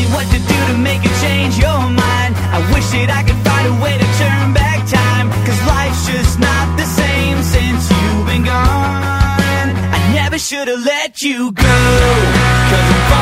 me what to do to make a change your mind. I wish that I could find a way to turn back time Cause life's just not the same since you've been gone. I never should've let you go Cause I'm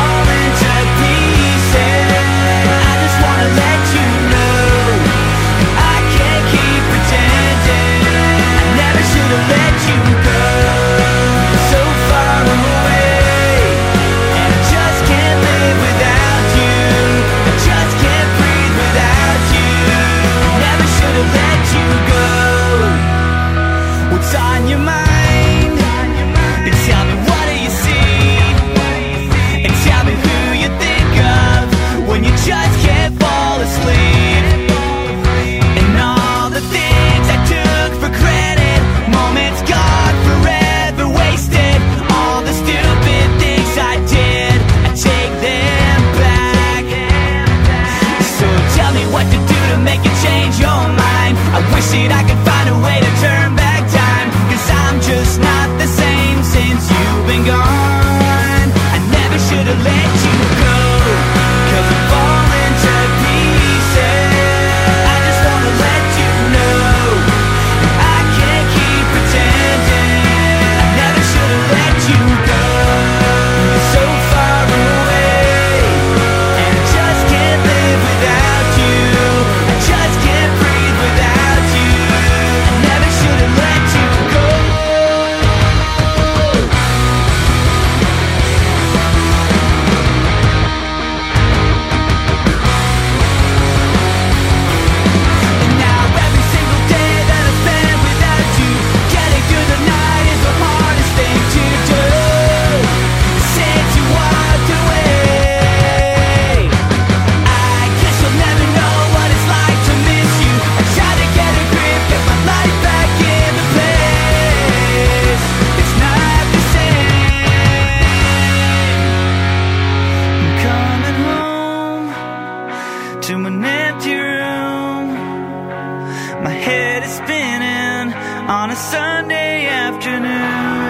My head is spinning on a Sunday afternoon.